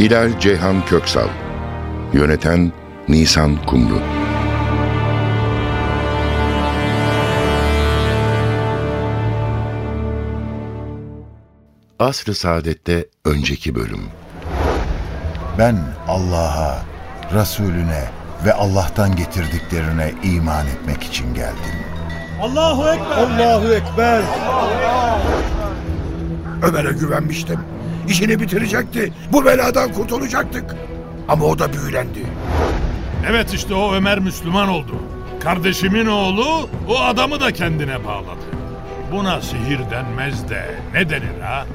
Hilal Ceyhan Köksal Yöneten Nisan Kumru Asr-ı Saadet'te önceki bölüm Ben Allah'a, Resulüne ve Allah'tan getirdiklerine iman etmek için geldim. Allahu Ekber. Allahu Ekber. Ömer'e güvenmiştim. İşini bitirecekti. Bu beladan kurtulacaktık. Ama o da büyülendi. Evet işte o Ömer Müslüman oldu. Kardeşimin oğlu o adamı da kendine bağladı. Buna sihir denmez de ne denir ha?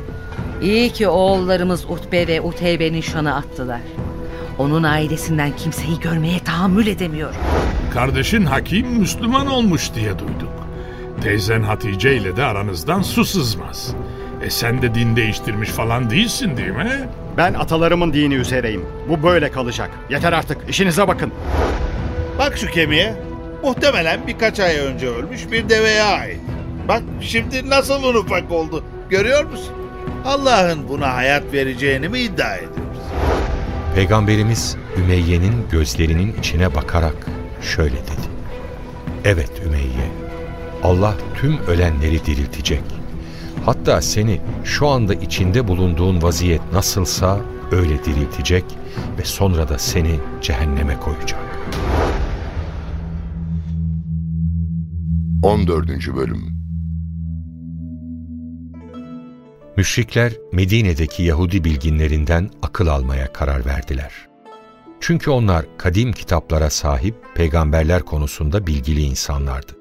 İyi ki oğullarımız Utbe ve Uteybe'nin şanı attılar. Onun ailesinden kimseyi görmeye tahammül edemiyor. Kardeşin Hakim Müslüman olmuş diye duyduk. Teyzen Hatice ile de aranızdan su sızmaz. E sen de din değiştirmiş falan değilsin değil mi? Ben atalarımın dini üzereyim. Bu böyle kalacak. Yeter artık. İşinize bakın. Bak şu kemiğe. Muhtemelen birkaç ay önce ölmüş bir deveye ait. Bak şimdi nasıl ufak oldu. Görüyor musun? Allah'ın buna hayat vereceğini mi iddia ediyoruz? Peygamberimiz Ümeyye'nin gözlerinin içine bakarak şöyle dedi. Evet Ümeyye, Allah tüm ölenleri diriltecek. Hatta seni şu anda içinde bulunduğun vaziyet nasılsa öyle diriltecek ve sonra da seni cehenneme koyacak. 14. Bölüm Müşrikler Medine'deki Yahudi bilginlerinden akıl almaya karar verdiler. Çünkü onlar kadim kitaplara sahip peygamberler konusunda bilgili insanlardı.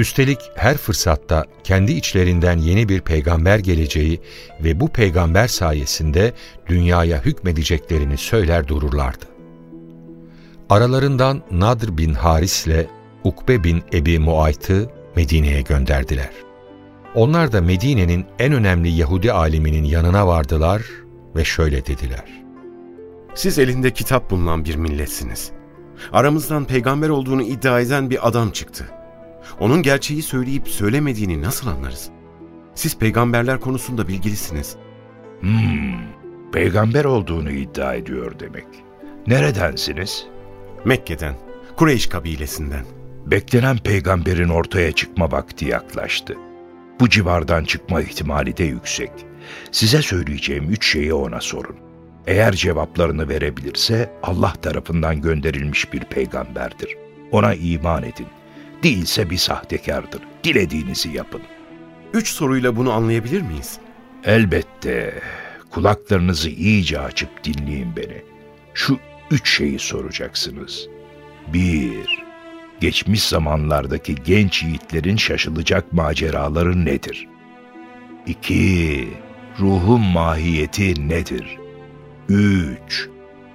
Üstelik her fırsatta kendi içlerinden yeni bir peygamber geleceği ve bu peygamber sayesinde dünyaya hükmedeceklerini söyler dururlardı. Aralarından Nadr bin Haris ile Ukbe bin Ebi Muayt'ı Medine'ye gönderdiler. Onlar da Medine'nin en önemli Yahudi aliminin yanına vardılar ve şöyle dediler. Siz elinde kitap bulunan bir milletsiniz. Aramızdan peygamber olduğunu iddia eden bir adam çıktı. Onun gerçeği söyleyip söylemediğini nasıl anlarız? Siz peygamberler konusunda bilgilisiniz. Hmm, peygamber olduğunu iddia ediyor demek. Neredensiniz? Mekke'den, Kureyş kabilesinden. Beklenen peygamberin ortaya çıkma vakti yaklaştı. Bu civardan çıkma ihtimali de yüksek. Size söyleyeceğim üç şeyi ona sorun. Eğer cevaplarını verebilirse Allah tarafından gönderilmiş bir peygamberdir. Ona iman edin. Değilse bir sahtekardır. Dilediğinizi yapın. Üç soruyla bunu anlayabilir miyiz? Elbette. Kulaklarınızı iyice açıp dinleyin beni. Şu üç şeyi soracaksınız. Bir, geçmiş zamanlardaki genç yiğitlerin şaşılacak maceraları nedir? İki, ruhun mahiyeti nedir? Üç,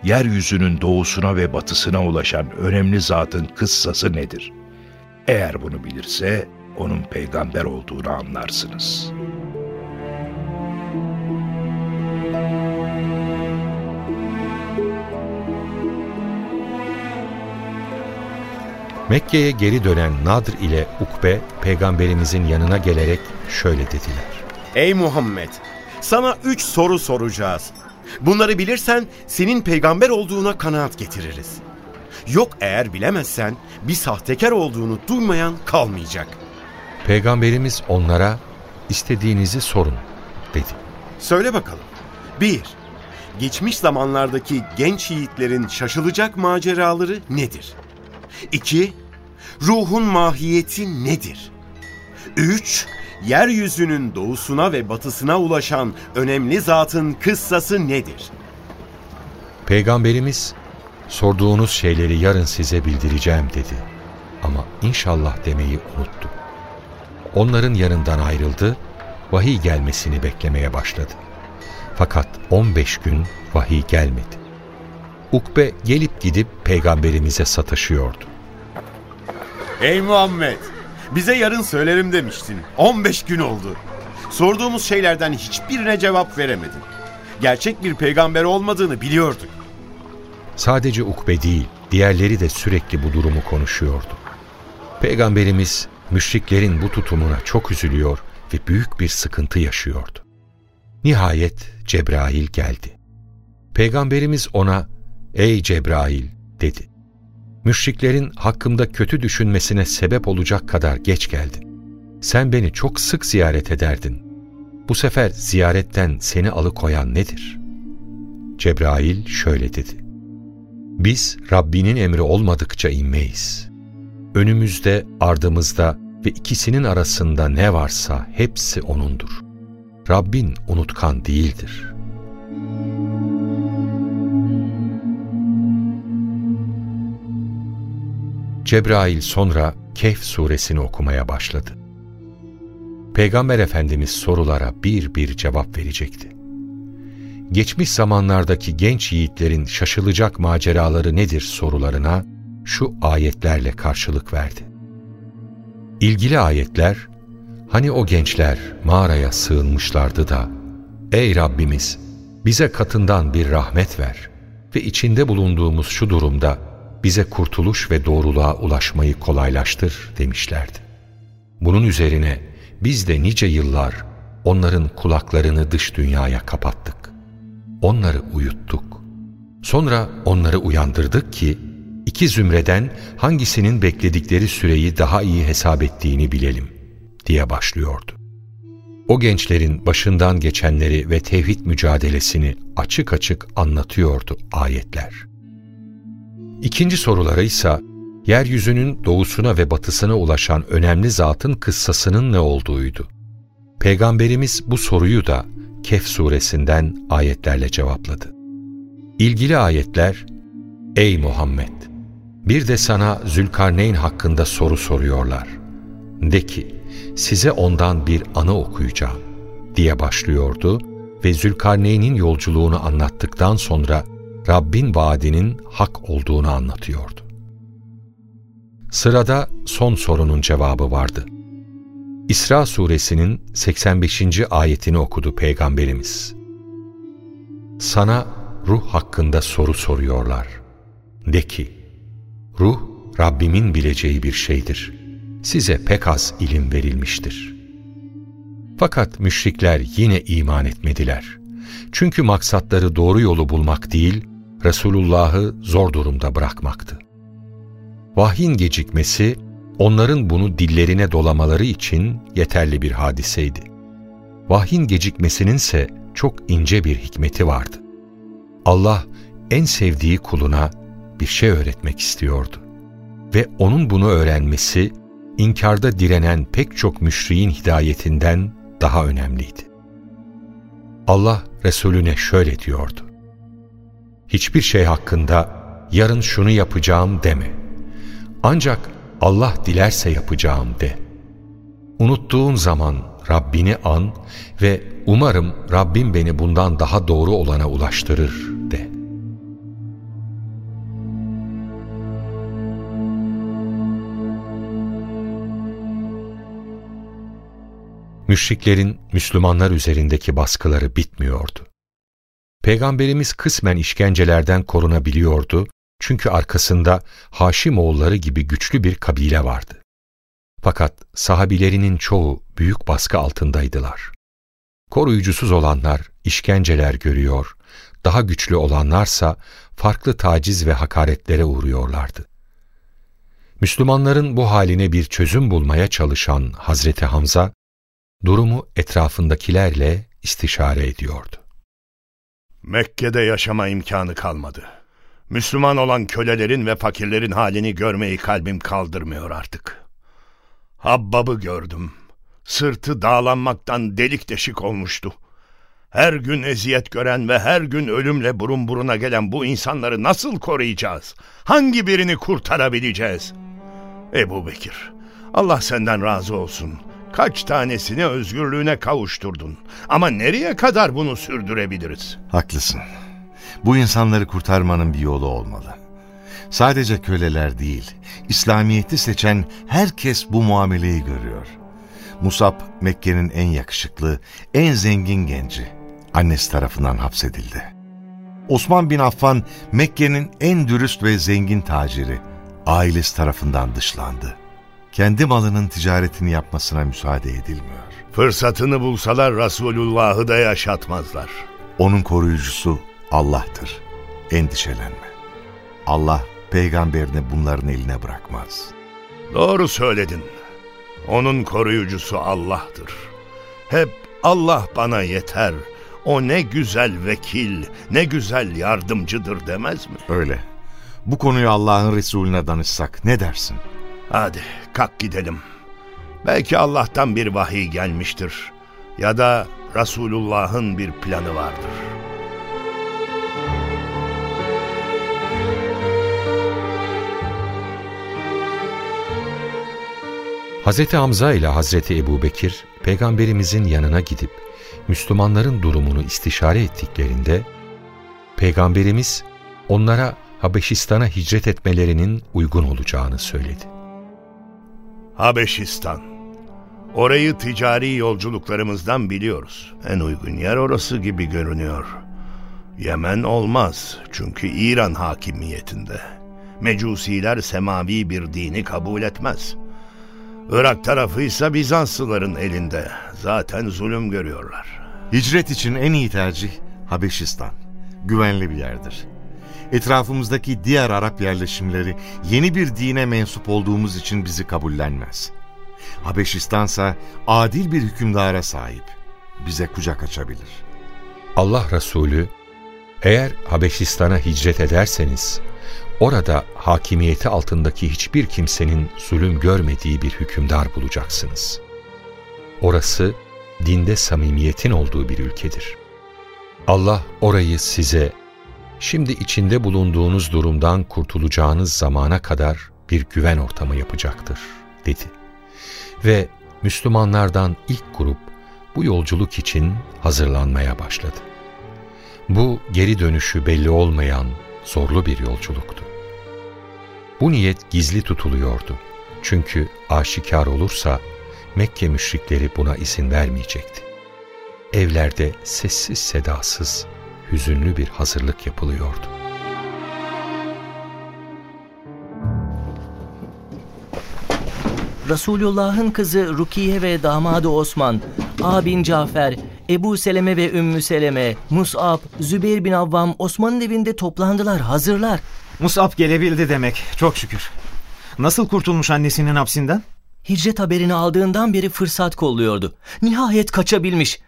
yeryüzünün doğusuna ve batısına ulaşan önemli zatın kıssası nedir? Eğer bunu bilirse onun peygamber olduğunu anlarsınız. Mekke'ye geri dönen Nadr ile Ukbe peygamberimizin yanına gelerek şöyle dediler. Ey Muhammed! Sana üç soru soracağız. Bunları bilirsen senin peygamber olduğuna kanaat getiririz. Yok eğer bilemezsen bir sahtekar olduğunu duymayan kalmayacak. Peygamberimiz onlara istediğinizi sorun dedi. Söyle bakalım. 1. Geçmiş zamanlardaki genç yiğitlerin şaşılacak maceraları nedir? 2. Ruhun mahiyeti nedir? 3. Yeryüzünün doğusuna ve batısına ulaşan önemli zatın kıssası nedir? Peygamberimiz sorduğunuz şeyleri yarın size bildireceğim dedi. Ama inşallah demeyi unuttu. Onların yanından ayrıldı, vahiy gelmesini beklemeye başladı. Fakat 15 gün vahiy gelmedi. Ukbe gelip gidip peygamberimize sataşıyordu. Ey Muhammed! Bize yarın söylerim demiştin. 15 gün oldu. Sorduğumuz şeylerden hiçbirine cevap veremedin. Gerçek bir peygamber olmadığını biliyorduk. Sadece Ukbe değil, diğerleri de sürekli bu durumu konuşuyordu. Peygamberimiz müşriklerin bu tutumuna çok üzülüyor ve büyük bir sıkıntı yaşıyordu. Nihayet Cebrail geldi. Peygamberimiz ona, ''Ey Cebrail'' dedi. Müşriklerin hakkımda kötü düşünmesine sebep olacak kadar geç geldin. Sen beni çok sık ziyaret ederdin. Bu sefer ziyaretten seni alıkoyan nedir? Cebrail şöyle dedi. Biz Rabbinin emri olmadıkça inmeyiz. Önümüzde, ardımızda ve ikisinin arasında ne varsa hepsi O'nundur. Rabbin unutkan değildir. Cebrail sonra Kehf suresini okumaya başladı. Peygamber Efendimiz sorulara bir bir cevap verecekti. Geçmiş zamanlardaki genç yiğitlerin şaşılacak maceraları nedir sorularına şu ayetlerle karşılık verdi. İlgili ayetler, hani o gençler mağaraya sığınmışlardı da, Ey Rabbimiz bize katından bir rahmet ver ve içinde bulunduğumuz şu durumda bize kurtuluş ve doğruluğa ulaşmayı kolaylaştır demişlerdi. Bunun üzerine biz de nice yıllar onların kulaklarını dış dünyaya kapattık. Onları uyuttuk. Sonra onları uyandırdık ki iki zümreden hangisinin bekledikleri süreyi daha iyi hesap ettiğini bilelim diye başlıyordu. O gençlerin başından geçenleri ve tevhid mücadelesini açık açık anlatıyordu ayetler. İkinci soruları ise yeryüzünün doğusuna ve batısına ulaşan önemli zatın kıssasının ne olduğuydu. Peygamberimiz bu soruyu da Kehf suresinden ayetlerle cevapladı. İlgili ayetler, Ey Muhammed! Bir de sana Zülkarneyn hakkında soru soruyorlar. De ki, size ondan bir anı okuyacağım diye başlıyordu ve Zülkarneyn'in yolculuğunu anlattıktan sonra Rabbin vaadinin hak olduğunu anlatıyordu. Sırada son sorunun cevabı vardı. İsra suresinin 85. ayetini okudu Peygamberimiz. Sana ruh hakkında soru soruyorlar. De ki, ruh Rabbimin bileceği bir şeydir. Size pek az ilim verilmiştir. Fakat müşrikler yine iman etmediler. Çünkü maksatları doğru yolu bulmak değil, Resulullah'ı zor durumda bırakmaktı. Vahyin gecikmesi, onların bunu dillerine dolamaları için yeterli bir hadiseydi. Vahyin gecikmesinin ise çok ince bir hikmeti vardı. Allah en sevdiği kuluna bir şey öğretmek istiyordu. Ve onun bunu öğrenmesi, inkarda direnen pek çok müşriğin hidayetinden daha önemliydi. Allah Resulüne şöyle diyordu. Hiçbir şey hakkında yarın şunu yapacağım deme. Ancak Allah dilerse yapacağım de. Unuttuğun zaman Rabbini an ve umarım Rabbim beni bundan daha doğru olana ulaştırır de. Müşriklerin Müslümanlar üzerindeki baskıları bitmiyordu. Peygamberimiz kısmen işkencelerden korunabiliyordu çünkü arkasında Haşimoğulları gibi güçlü bir kabile vardı. Fakat sahabilerinin çoğu büyük baskı altındaydılar. Koruyucusuz olanlar işkenceler görüyor, daha güçlü olanlarsa farklı taciz ve hakaretlere uğruyorlardı. Müslümanların bu haline bir çözüm bulmaya çalışan Hazreti Hamza, durumu etrafındakilerle istişare ediyordu. Mekke'de yaşama imkanı kalmadı. Müslüman olan kölelerin ve fakirlerin halini görmeyi kalbim kaldırmıyor artık. Habbab'ı gördüm. Sırtı dağlanmaktan delik deşik olmuştu. Her gün eziyet gören ve her gün ölümle burun buruna gelen bu insanları nasıl koruyacağız? Hangi birini kurtarabileceğiz? Ebu Bekir, Allah senden razı olsun. Kaç tanesini özgürlüğüne kavuşturdun. Ama nereye kadar bunu sürdürebiliriz? Haklısın. Bu insanları kurtarmanın bir yolu olmalı. Sadece köleler değil, İslamiyet'i seçen herkes bu muameleyi görüyor. Musab, Mekke'nin en yakışıklı, en zengin genci. Annesi tarafından hapsedildi. Osman bin Affan, Mekke'nin en dürüst ve zengin taciri. Ailesi tarafından dışlandı. Kendi malının ticaretini yapmasına müsaade edilmiyor. Fırsatını bulsalar Resulullah'ı da yaşatmazlar. Onun koruyucusu Allah'tır. Endişelenme. Allah peygamberini bunların eline bırakmaz. Doğru söyledin. Onun koruyucusu Allah'tır. Hep Allah bana yeter. O ne güzel vekil, ne güzel yardımcıdır demez mi? Öyle. Bu konuyu Allah'ın Resulüne danışsak ne dersin? Hadi kalk gidelim. Belki Allah'tan bir vahiy gelmiştir. Ya da Resulullah'ın bir planı vardır. Hazreti Hamza ile Hazreti Ebu Bekir, Peygamberimizin yanına gidip Müslümanların durumunu istişare ettiklerinde, Peygamberimiz onlara Habeşistan'a hicret etmelerinin uygun olacağını söyledi. Habeşistan. Orayı ticari yolculuklarımızdan biliyoruz. En uygun yer orası gibi görünüyor. Yemen olmaz çünkü İran hakimiyetinde. Mecusiler semavi bir dini kabul etmez. Irak tarafı ise Bizanslıların elinde. Zaten zulüm görüyorlar. Hicret için en iyi tercih Habeşistan. Güvenli bir yerdir. Etrafımızdaki diğer Arap yerleşimleri yeni bir dine mensup olduğumuz için bizi kabullenmez. Habeşistansa adil bir hükümdara sahip. Bize kucak açabilir. Allah Resulü, eğer Habeşistan'a hicret ederseniz, orada hakimiyeti altındaki hiçbir kimsenin zulüm görmediği bir hükümdar bulacaksınız. Orası, dinde samimiyetin olduğu bir ülkedir. Allah orayı size, şimdi içinde bulunduğunuz durumdan kurtulacağınız zamana kadar bir güven ortamı yapacaktır, dedi. Ve Müslümanlardan ilk grup bu yolculuk için hazırlanmaya başladı. Bu geri dönüşü belli olmayan zorlu bir yolculuktu. Bu niyet gizli tutuluyordu. Çünkü aşikar olursa Mekke müşrikleri buna izin vermeyecekti. Evlerde sessiz sedasız, hüzünlü bir hazırlık yapılıyordu. Resulullah'ın kızı Rukiye ve damadı Osman, abin Cafer, Ebu Seleme ve Ümmü Seleme, Mus'ab, Zübeyir bin Avvam Osman'ın evinde toplandılar, hazırlar. Mus'ab gelebildi demek, çok şükür. Nasıl kurtulmuş annesinin hapsinden? Hicret haberini aldığından beri fırsat kolluyordu. Nihayet kaçabilmiş.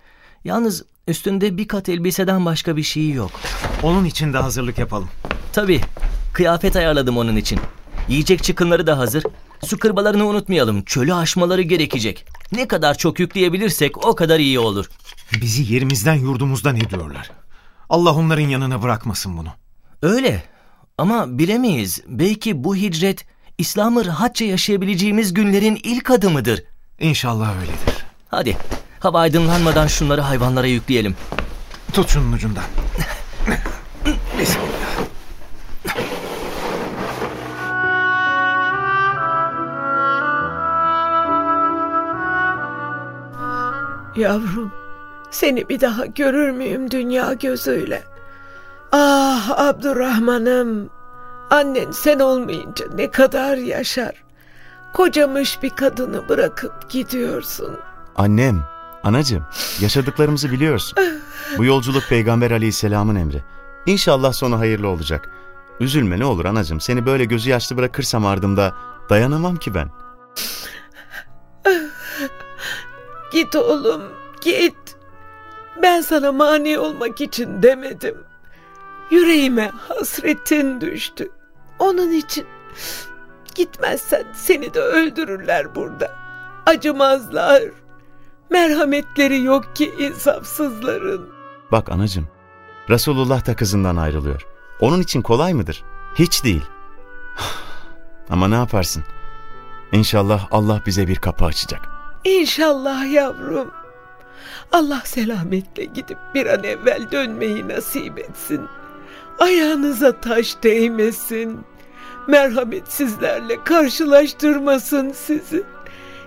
Yalnız üstünde bir kat elbiseden başka bir şey yok. Onun için de hazırlık yapalım. Tabii. Kıyafet ayarladım onun için. Yiyecek çıkınları da hazır. Su kırbalarını unutmayalım. Çölü aşmaları gerekecek. Ne kadar çok yükleyebilirsek o kadar iyi olur. Bizi yerimizden yurdumuzdan ediyorlar. Allah onların yanına bırakmasın bunu. Öyle. Ama bilemeyiz. Belki bu hicret İslam'ı rahatça yaşayabileceğimiz günlerin ilk adımıdır. İnşallah öyledir. Hadi hava aydınlanmadan şunları hayvanlara yükleyelim. Tut şunun ucundan. Bismillah. Yavrum, seni bir daha görür müyüm dünya gözüyle? Ah Abdurrahman'ım, annen sen olmayınca ne kadar yaşar. Kocamış bir kadını bırakıp gidiyorsun. Annem, anacığım, yaşadıklarımızı biliyorsun. Bu yolculuk Peygamber aleyhisselamın emri. İnşallah sonu hayırlı olacak. Üzülme ne olur anacığım, seni böyle gözü yaşlı bırakırsam ardımda dayanamam ki ben. Git oğlum, git. Ben sana mani olmak için demedim. Yüreğime hasretin düştü. Onun için gitmezsen seni de öldürürler burada. Acımazlar. Merhametleri yok ki insafsızların. Bak anacığım, Resulullah da kızından ayrılıyor. Onun için kolay mıdır? Hiç değil. Ama ne yaparsın? İnşallah Allah bize bir kapı açacak. İnşallah yavrum. Allah selametle gidip bir an evvel dönmeyi nasip etsin. Ayağınıza taş değmesin. Merhametsizlerle karşılaştırmasın sizi.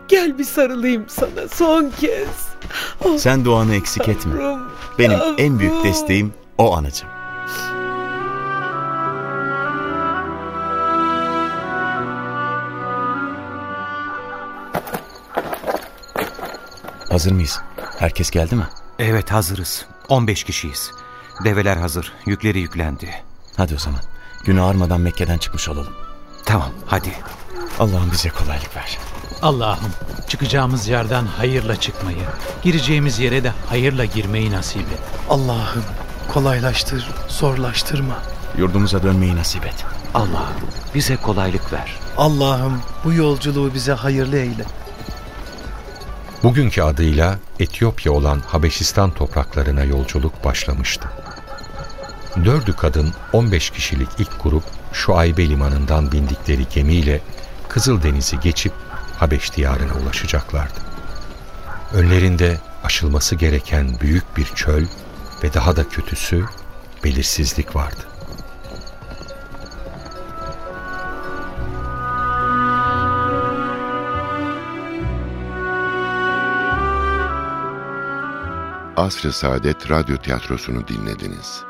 Gel bir sarılayım sana son kez. Oh, Sen duanı eksik etme. yavrum, Benim yavrum. en büyük desteğim o anacığım. Hazır mıyız? Herkes geldi mi? Evet hazırız. 15 kişiyiz. Develer hazır. Yükleri yüklendi. Hadi o zaman. Gün ağarmadan Mekke'den çıkmış olalım. Tamam hadi. Allah'ım bize kolaylık ver. Allah'ım çıkacağımız yerden hayırla çıkmayı, gireceğimiz yere de hayırla girmeyi nasip et. Allah'ım kolaylaştır, zorlaştırma. Yurdumuza dönmeyi nasip et. Allah'ım bize kolaylık ver. Allah'ım bu yolculuğu bize hayırlı eyle. Bugünkü adıyla Etiyopya olan Habeşistan topraklarına yolculuk başlamıştı. Dördü kadın 15 kişilik ilk grup Şuaybe limanından bindikleri gemiyle Kızıldeniz'i geçip Habeş diyarına ulaşacaklardı. Önlerinde aşılması gereken büyük bir çöl ve daha da kötüsü belirsizlik vardı. Asr-ı Saadet Radyo Tiyatrosu'nu dinlediniz.